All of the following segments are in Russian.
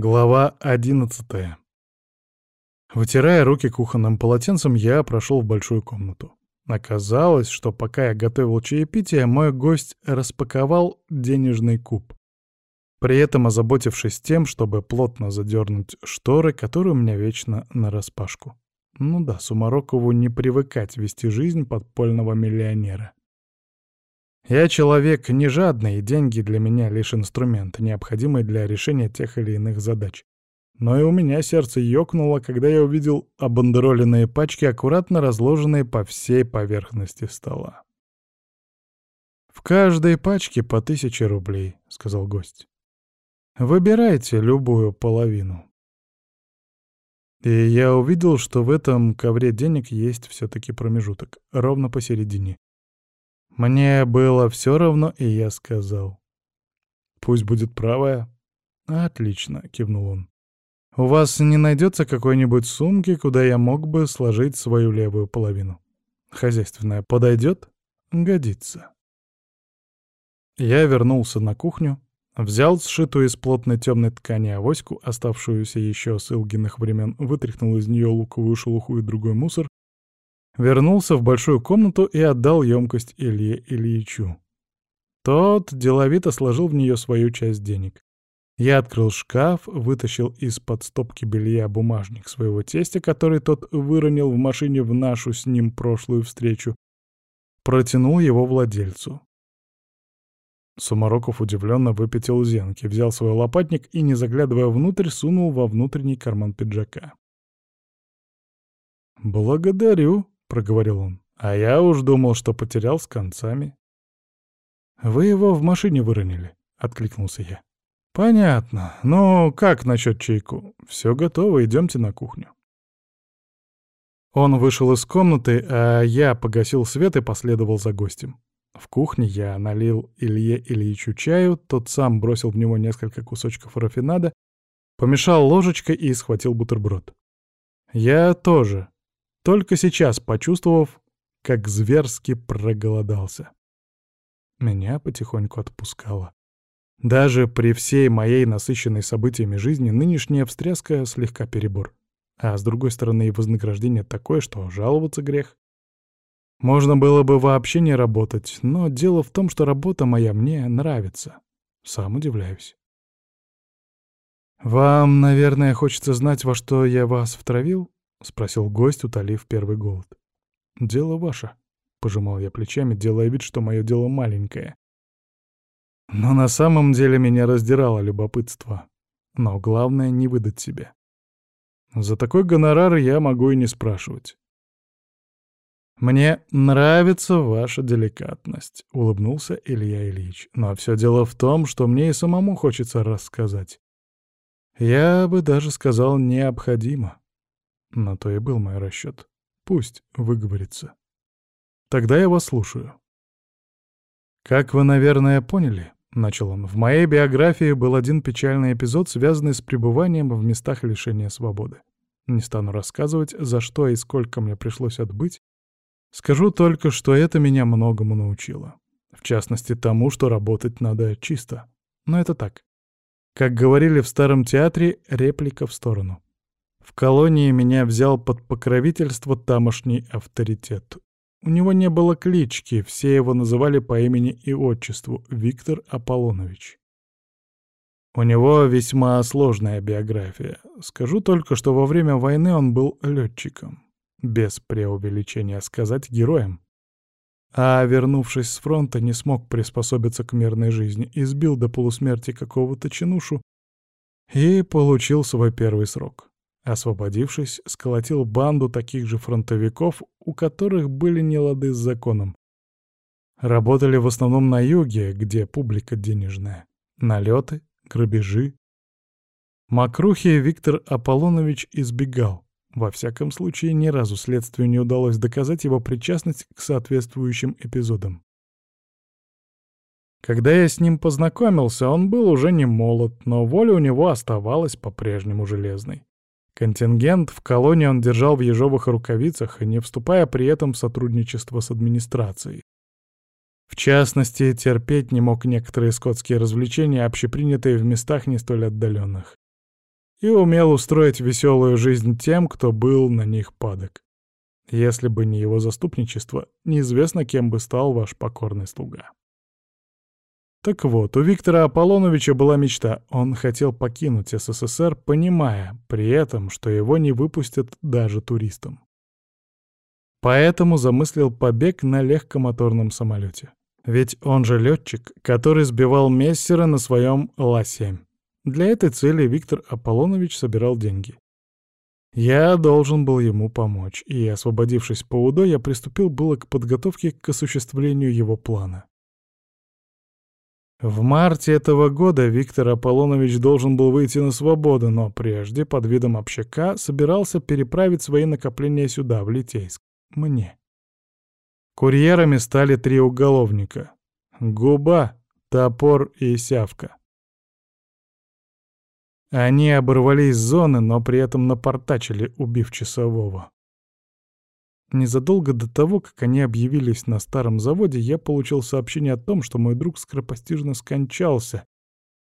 Глава одиннадцатая. Вытирая руки кухонным полотенцем, я прошел в большую комнату. Оказалось, что пока я готовил чаепитие, мой гость распаковал денежный куб. При этом озаботившись тем, чтобы плотно задернуть шторы, которые у меня вечно нараспашку. Ну да, Сумарокову не привыкать вести жизнь подпольного миллионера. Я человек не жадный, и деньги для меня лишь инструмент, необходимый для решения тех или иных задач. Но и у меня сердце ёкнуло, когда я увидел обандероленные пачки, аккуратно разложенные по всей поверхности стола. «В каждой пачке по тысяче рублей», — сказал гость. «Выбирайте любую половину». И я увидел, что в этом ковре денег есть все-таки промежуток, ровно посередине. Мне было все равно, и я сказал. «Пусть будет правая». «Отлично», — кивнул он. «У вас не найдется какой-нибудь сумки, куда я мог бы сложить свою левую половину? Хозяйственная подойдет? Годится». Я вернулся на кухню, взял сшитую из плотной темной ткани авоську, оставшуюся еще с Илгиных времен, вытряхнул из нее луковую шелуху и другой мусор Вернулся в большую комнату и отдал емкость Илье Ильичу. Тот деловито сложил в нее свою часть денег. Я открыл шкаф, вытащил из-под стопки белья бумажник своего тестя, который тот выронил в машине в нашу с ним прошлую встречу. Протянул его владельцу. Сумароков удивленно выпятил зенки, взял свой лопатник и, не заглядывая внутрь, сунул во внутренний карман пиджака. «Благодарю», — проговорил он. «А я уж думал, что потерял с концами». «Вы его в машине выронили», — откликнулся я. «Понятно. Ну, как насчет чайку? Все готово, идемте на кухню». Он вышел из комнаты, а я погасил свет и последовал за гостем. В кухне я налил Илье Ильичу чаю, тот сам бросил в него несколько кусочков рафинада, помешал ложечкой и схватил бутерброд. Я тоже, только сейчас почувствовав, как зверски проголодался. Меня потихоньку отпускало. Даже при всей моей насыщенной событиями жизни нынешняя встряска слегка перебор. А с другой стороны и вознаграждение такое, что жаловаться грех. Можно было бы вообще не работать, но дело в том, что работа моя мне нравится. Сам удивляюсь. «Вам, наверное, хочется знать, во что я вас втравил?» — спросил гость, утолив первый голод. «Дело ваше», — пожимал я плечами, делая вид, что мое дело маленькое. Но на самом деле меня раздирало любопытство. Но главное — не выдать себя. За такой гонорар я могу и не спрашивать. «Мне нравится ваша деликатность», — улыбнулся Илья Ильич. «Но все дело в том, что мне и самому хочется рассказать. Я бы даже сказал, необходимо. На то и был мой расчет. Пусть выговорится. Тогда я вас слушаю. Как вы, наверное, поняли, — начал он, — в моей биографии был один печальный эпизод, связанный с пребыванием в местах лишения свободы. Не стану рассказывать, за что и сколько мне пришлось отбыть. Скажу только, что это меня многому научило. В частности, тому, что работать надо чисто. Но это так. Как говорили в старом театре, реплика в сторону. В колонии меня взял под покровительство тамошний авторитет. У него не было клички, все его называли по имени и отчеству — Виктор Аполлонович. У него весьма сложная биография. Скажу только, что во время войны он был летчиком. Без преувеличения сказать героем. А вернувшись с фронта, не смог приспособиться к мирной жизни, избил до полусмерти какого-то чинушу и получил свой первый срок. Освободившись, сколотил банду таких же фронтовиков, у которых были нелады с законом. Работали в основном на юге, где публика денежная. Налеты, грабежи. Макрухи Виктор Аполлонович избегал. Во всяком случае, ни разу следствию не удалось доказать его причастность к соответствующим эпизодам. Когда я с ним познакомился, он был уже не молод, но воля у него оставалась по-прежнему железной. Контингент в колонии он держал в ежовых рукавицах, не вступая при этом в сотрудничество с администрацией. В частности, терпеть не мог некоторые скотские развлечения, общепринятые в местах не столь отдаленных. и умел устроить веселую жизнь тем, кто был на них падок. Если бы не его заступничество, неизвестно, кем бы стал ваш покорный слуга. Так вот, у Виктора Аполлоновича была мечта. Он хотел покинуть СССР, понимая при этом, что его не выпустят даже туристам. Поэтому замыслил побег на легкомоторном самолете. Ведь он же летчик, который сбивал Мессера на своем Ла-7. Для этой цели Виктор Аполлонович собирал деньги. Я должен был ему помочь, и, освободившись по УДО, я приступил было к подготовке к осуществлению его плана. В марте этого года Виктор Аполлонович должен был выйти на свободу, но прежде, под видом общака, собирался переправить свои накопления сюда, в Литейск, мне. Курьерами стали три уголовника — Губа, Топор и Сявка. Они оборвались с зоны, но при этом напортачили, убив часового. Незадолго до того, как они объявились на старом заводе, я получил сообщение о том, что мой друг скоропостижно скончался,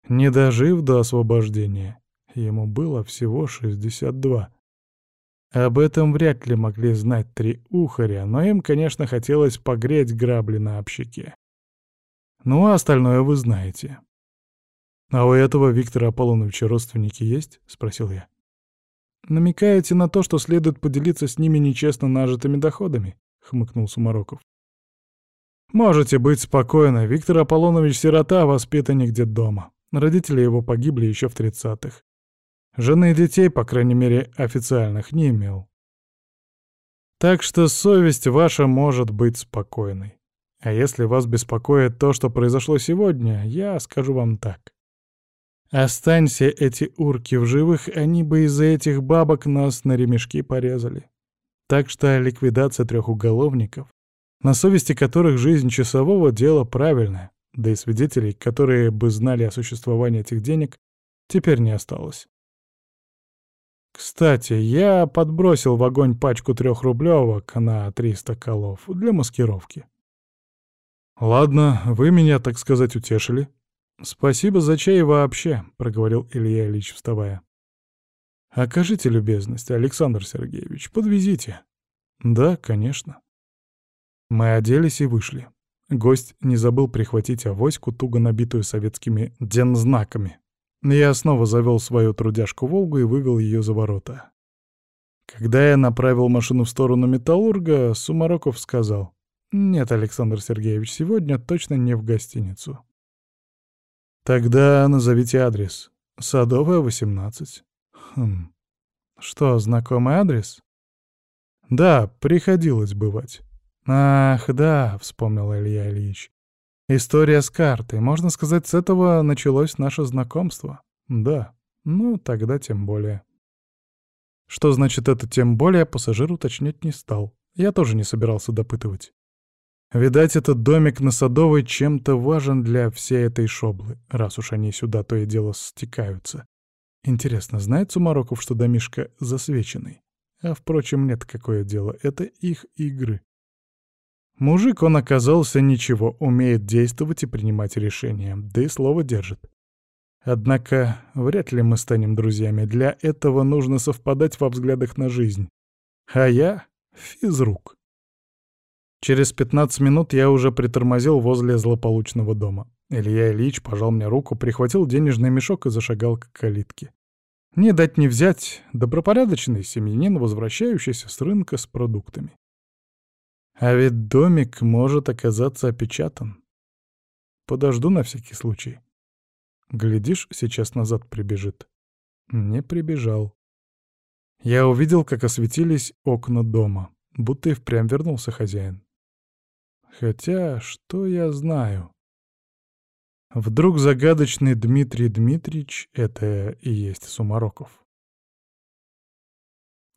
не дожив до освобождения. Ему было всего 62. Об этом вряд ли могли знать три ухаря, но им, конечно, хотелось погреть грабли на общаке. Ну, а остальное вы знаете. «А у этого Виктора Аполлоновича родственники есть?» — спросил я. «Намекаете на то, что следует поделиться с ними нечестно нажитыми доходами?» — хмыкнул Сумароков. «Можете быть спокойны. Виктор Аполлонович — сирота, воспитанник дома. Родители его погибли еще в тридцатых. Жены и детей, по крайней мере, официальных, не имел. Так что совесть ваша может быть спокойной. А если вас беспокоит то, что произошло сегодня, я скажу вам так. Останься эти урки в живых, они бы из-за этих бабок нас на ремешки порезали. Так что ликвидация трех уголовников, на совести которых жизнь часового — дело правильное, да и свидетелей, которые бы знали о существовании этих денег, теперь не осталось. Кстати, я подбросил в огонь пачку трехрублевок на 300 колов для маскировки. «Ладно, вы меня, так сказать, утешили», «Спасибо за чай вообще», — проговорил Илья Ильич, вставая. «Окажите любезность, Александр Сергеевич, подвезите». «Да, конечно». Мы оделись и вышли. Гость не забыл прихватить авоську, туго набитую советскими дензнаками. Я снова завел свою трудяжку «Волгу» и вывел ее за ворота. Когда я направил машину в сторону Металлурга, Сумароков сказал, «Нет, Александр Сергеевич, сегодня точно не в гостиницу». Тогда назовите адрес. Садовая, 18. Хм. Что, знакомый адрес? Да, приходилось бывать. Ах, да, вспомнил Илья Ильич. История с картой. Можно сказать, с этого началось наше знакомство. Да. Ну, тогда тем более. Что значит это тем более, пассажир уточнять не стал. Я тоже не собирался допытывать. Видать, этот домик на Садовой чем-то важен для всей этой шоблы, раз уж они сюда то и дело стекаются. Интересно, знает Сумароков, что домишка засвеченный? А, впрочем, нет, какое дело, это их игры. Мужик он оказался ничего, умеет действовать и принимать решения, да и слово держит. Однако вряд ли мы станем друзьями, для этого нужно совпадать во взглядах на жизнь. А я — физрук. Через 15 минут я уже притормозил возле злополучного дома. Илья Ильич пожал мне руку, прихватил денежный мешок и зашагал к калитке. Не дать не взять, добропорядочный семьянин, возвращающийся с рынка с продуктами. А ведь домик может оказаться опечатан. Подожду на всякий случай. Глядишь, сейчас назад прибежит. Не прибежал. Я увидел, как осветились окна дома, будто и впрямь вернулся хозяин. Хотя, что я знаю? Вдруг загадочный Дмитрий Дмитриевич — это и есть Сумароков.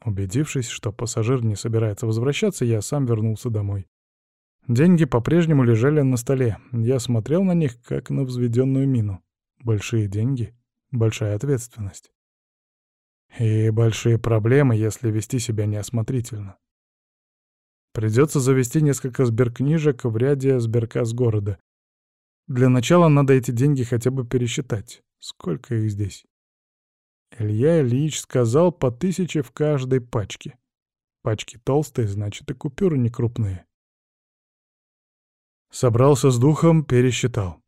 Убедившись, что пассажир не собирается возвращаться, я сам вернулся домой. Деньги по-прежнему лежали на столе. Я смотрел на них, как на взведенную мину. Большие деньги — большая ответственность. И большие проблемы, если вести себя неосмотрительно. Придется завести несколько сберкнижек в ряде сберкас города. Для начала надо эти деньги хотя бы пересчитать. Сколько их здесь? Илья Ильич сказал по тысяче в каждой пачке. Пачки толстые, значит, и купюры не крупные. Собрался с духом, пересчитал.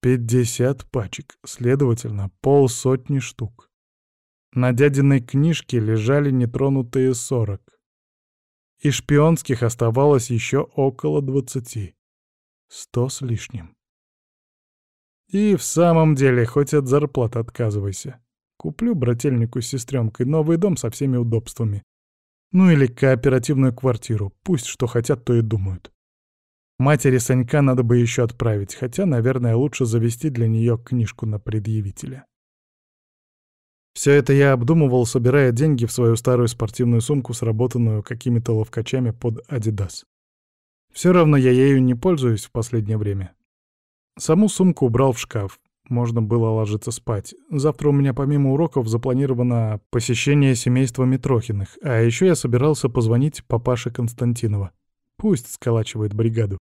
Пятьдесят пачек, следовательно, полсотни штук. На дядиной книжке лежали нетронутые сорок. И шпионских оставалось еще около двадцати. Сто с лишним. И в самом деле, хоть от зарплаты отказывайся. Куплю брательнику с сестренкой новый дом со всеми удобствами. Ну или кооперативную квартиру, пусть что хотят, то и думают. Матери Санька надо бы еще отправить, хотя, наверное, лучше завести для нее книжку на предъявителя. Все это я обдумывал, собирая деньги в свою старую спортивную сумку, сработанную какими-то ловкачами под Adidas. Все равно я ею не пользуюсь в последнее время. Саму сумку убрал в шкаф, можно было ложиться спать. Завтра у меня помимо уроков запланировано посещение семейства Митрохиных, а еще я собирался позвонить папаше Константинова. Пусть сколачивает бригаду.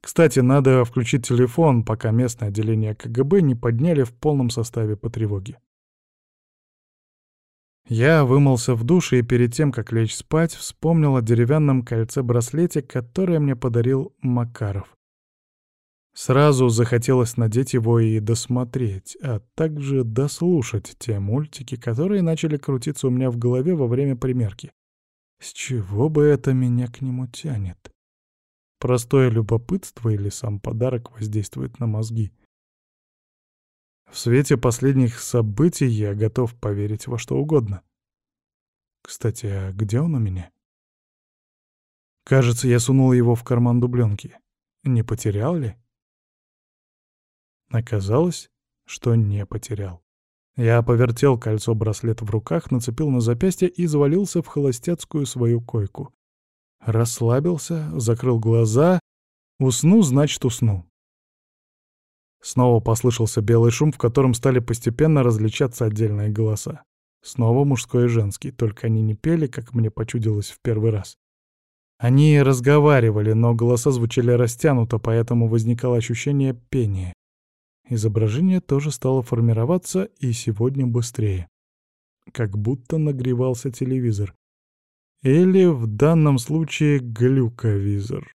Кстати, надо включить телефон, пока местное отделение КГБ не подняли в полном составе по тревоге. Я вымылся в душе и перед тем, как лечь спать, вспомнил о деревянном кольце-браслете, которое мне подарил Макаров. Сразу захотелось надеть его и досмотреть, а также дослушать те мультики, которые начали крутиться у меня в голове во время примерки. С чего бы это меня к нему тянет? Простое любопытство или сам подарок воздействует на мозги? В свете последних событий я готов поверить во что угодно. Кстати, а где он у меня? Кажется, я сунул его в карман дубленки. Не потерял ли? Оказалось, что не потерял. Я повертел кольцо-браслет в руках, нацепил на запястье и завалился в холостяцкую свою койку. Расслабился, закрыл глаза. Усну, значит, усну. Снова послышался белый шум, в котором стали постепенно различаться отдельные голоса. Снова мужской и женский, только они не пели, как мне почудилось в первый раз. Они разговаривали, но голоса звучали растянуто, поэтому возникало ощущение пения. Изображение тоже стало формироваться и сегодня быстрее. Как будто нагревался телевизор. Или в данном случае глюковизор.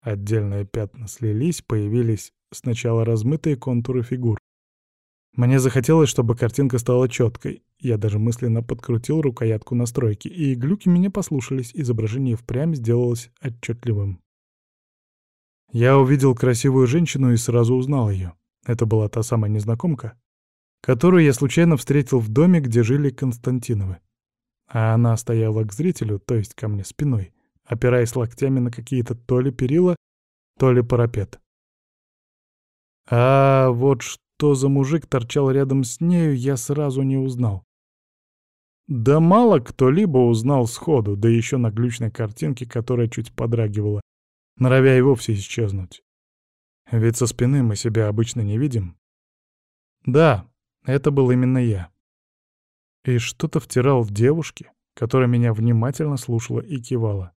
Отдельные пятна слились, появились сначала размытые контуры фигур. Мне захотелось, чтобы картинка стала четкой. Я даже мысленно подкрутил рукоятку настройки, и глюки меня послушались, изображение впрямь сделалось отчетливым. Я увидел красивую женщину и сразу узнал ее. Это была та самая незнакомка, которую я случайно встретил в доме, где жили Константиновы. А она стояла к зрителю, то есть ко мне спиной, опираясь локтями на какие-то то ли перила, то ли парапет. А вот что за мужик торчал рядом с нею, я сразу не узнал. Да мало кто-либо узнал сходу, да еще на глючной картинке, которая чуть подрагивала, норовя и вовсе исчезнуть. Ведь со спины мы себя обычно не видим. Да, это был именно я. И что-то втирал в девушке, которая меня внимательно слушала и кивала.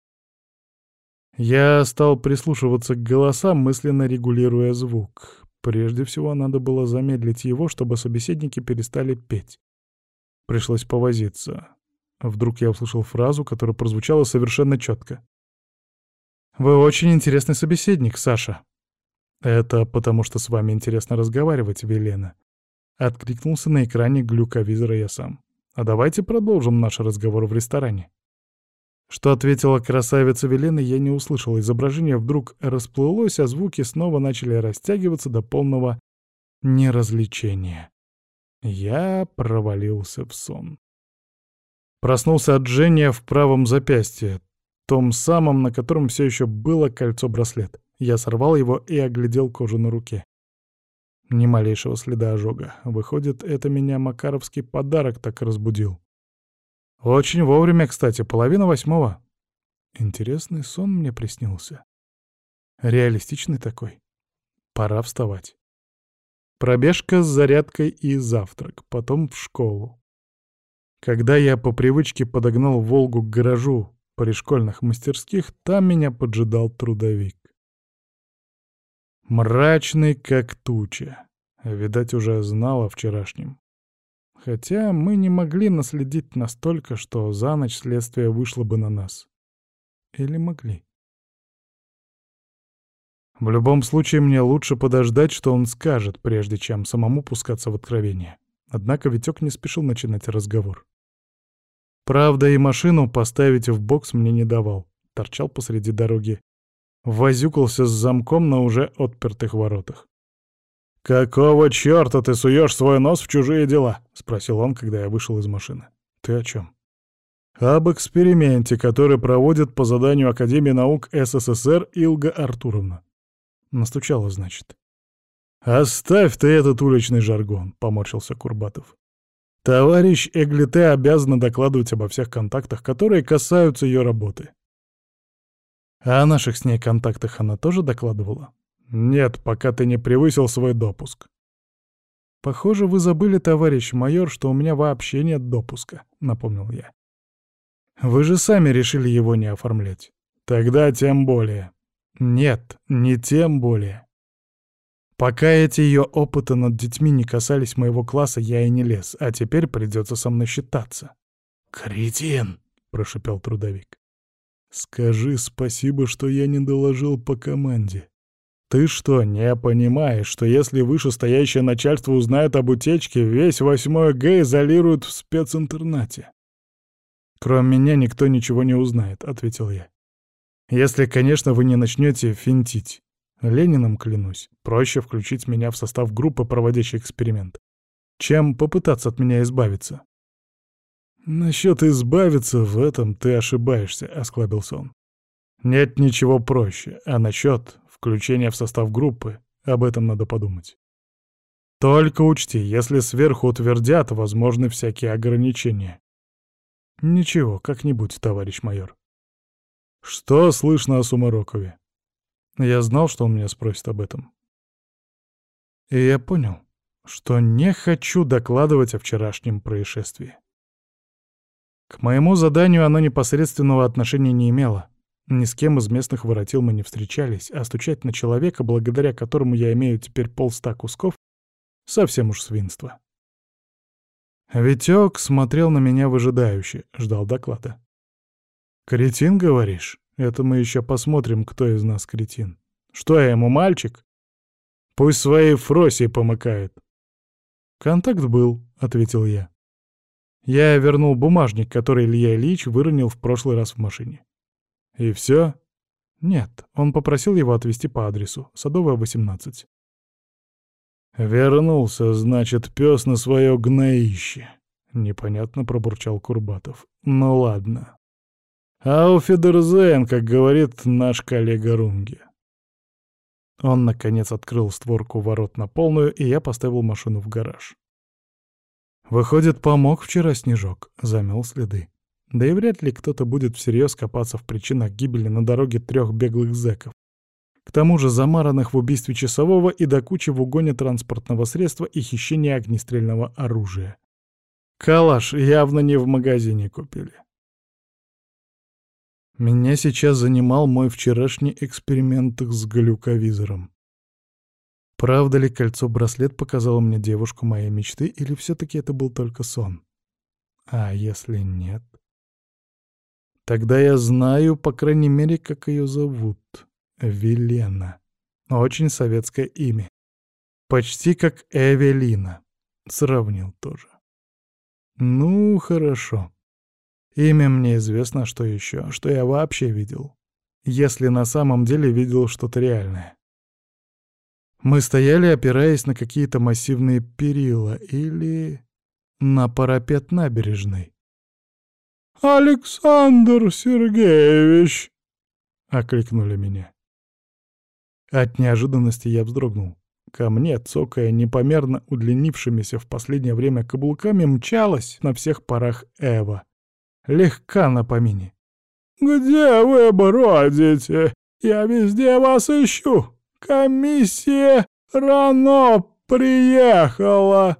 Я стал прислушиваться к голосам, мысленно регулируя звук. Прежде всего, надо было замедлить его, чтобы собеседники перестали петь. Пришлось повозиться. Вдруг я услышал фразу, которая прозвучала совершенно четко. «Вы очень интересный собеседник, Саша», «Это потому, что с вами интересно разговаривать, Велена». Откликнулся на экране глюковизора я сам. «А давайте продолжим наш разговор в ресторане». Что ответила красавица Велена, я не услышал. Изображение вдруг расплылось, а звуки снова начали растягиваться до полного неразличения. Я провалился в сон. Проснулся от жжения в правом запястье, том самом, на котором все еще было кольцо-браслет. Я сорвал его и оглядел кожу на руке. Ни малейшего следа ожога. Выходит, это меня макаровский подарок так разбудил. Очень вовремя, кстати, половина восьмого. Интересный сон мне приснился. Реалистичный такой. Пора вставать. Пробежка с зарядкой и завтрак, потом в школу. Когда я по привычке подогнал «Волгу» к гаражу при школьных мастерских, там меня поджидал трудовик. Мрачный, как туча. Видать, уже знал о вчерашнем. Хотя мы не могли наследить настолько, что за ночь следствие вышло бы на нас. Или могли? В любом случае, мне лучше подождать, что он скажет, прежде чем самому пускаться в откровение. Однако Витек не спешил начинать разговор. Правда, и машину поставить в бокс мне не давал. Торчал посреди дороги. Возюкался с замком на уже отпертых воротах. «Какого чёрта ты суешь свой нос в чужие дела?» — спросил он, когда я вышел из машины. «Ты о чем? «Об эксперименте, который проводит по заданию Академии наук СССР Илга Артуровна». Настучала, значит. «Оставь ты этот уличный жаргон», — поморщился Курбатов. «Товарищ Эглите обязана докладывать обо всех контактах, которые касаются ее работы». «А о наших с ней контактах она тоже докладывала?» «Нет, пока ты не превысил свой допуск». «Похоже, вы забыли, товарищ майор, что у меня вообще нет допуска», — напомнил я. «Вы же сами решили его не оформлять». «Тогда тем более». «Нет, не тем более». Пока эти ее опыты над детьми не касались моего класса, я и не лез, а теперь придется со мной считаться. «Кретин!» — прошипел трудовик. «Скажи спасибо, что я не доложил по команде. Ты что, не понимаешь, что если вышестоящее начальство узнает об утечке, весь восьмой Г изолируют в специнтернате?» «Кроме меня никто ничего не узнает», — ответил я. «Если, конечно, вы не начнете финтить. Лениным клянусь, проще включить меня в состав группы, проводящей эксперимент, чем попытаться от меня избавиться». «Насчет избавиться в этом ты ошибаешься», — осклабился он. «Нет ничего проще, а насчет включения в состав группы об этом надо подумать. Только учти, если сверху утвердят, возможны всякие ограничения. Ничего, как-нибудь, товарищ майор. Что слышно о Сумарокове? Я знал, что он меня спросит об этом. И я понял, что не хочу докладывать о вчерашнем происшествии. К моему заданию оно непосредственного отношения не имело. Ни с кем из местных воротил мы не встречались, а стучать на человека, благодаря которому я имею теперь полста кусков, совсем уж свинство. Витек смотрел на меня выжидающе, ждал доклада. «Кретин, говоришь? Это мы еще посмотрим, кто из нас кретин. Что я ему, мальчик? Пусть своей Фросе помыкает». «Контакт был», — ответил я. Я вернул бумажник, который Илья Ильич выронил в прошлый раз в машине. «И все?» «Нет, он попросил его отвезти по адресу. Садовая, 18». «Вернулся, значит, пес на свое гноище», — непонятно пробурчал Курбатов. «Ну ладно. Ауфидерзейн, как говорит наш коллега Рунге». Он, наконец, открыл створку ворот на полную, и я поставил машину в гараж. Выходит, помог вчера Снежок, замел следы. Да и вряд ли кто-то будет всерьез копаться в причинах гибели на дороге трех беглых зэков. К тому же замаранных в убийстве часового и до кучи в угоне транспортного средства и хищении огнестрельного оружия. Калаш явно не в магазине купили. Меня сейчас занимал мой вчерашний эксперимент с глюковизором. Правда ли кольцо-браслет показало мне девушку моей мечты, или все-таки это был только сон? А если нет? Тогда я знаю, по крайней мере, как ее зовут. Велена. Очень советское имя. Почти как Эвелина. Сравнил тоже. Ну, хорошо. Имя мне известно, что еще, что я вообще видел. Если на самом деле видел что-то реальное. Мы стояли, опираясь на какие-то массивные перила или на парапет набережной. «Александр Сергеевич!» — окликнули меня. От неожиданности я вздрогнул. Ко мне, цокая непомерно удлинившимися в последнее время каблуками, мчалась на всех парах Эва. Легка на помине. «Где вы бродите? Я везде вас ищу. Комиссия рано приехала!»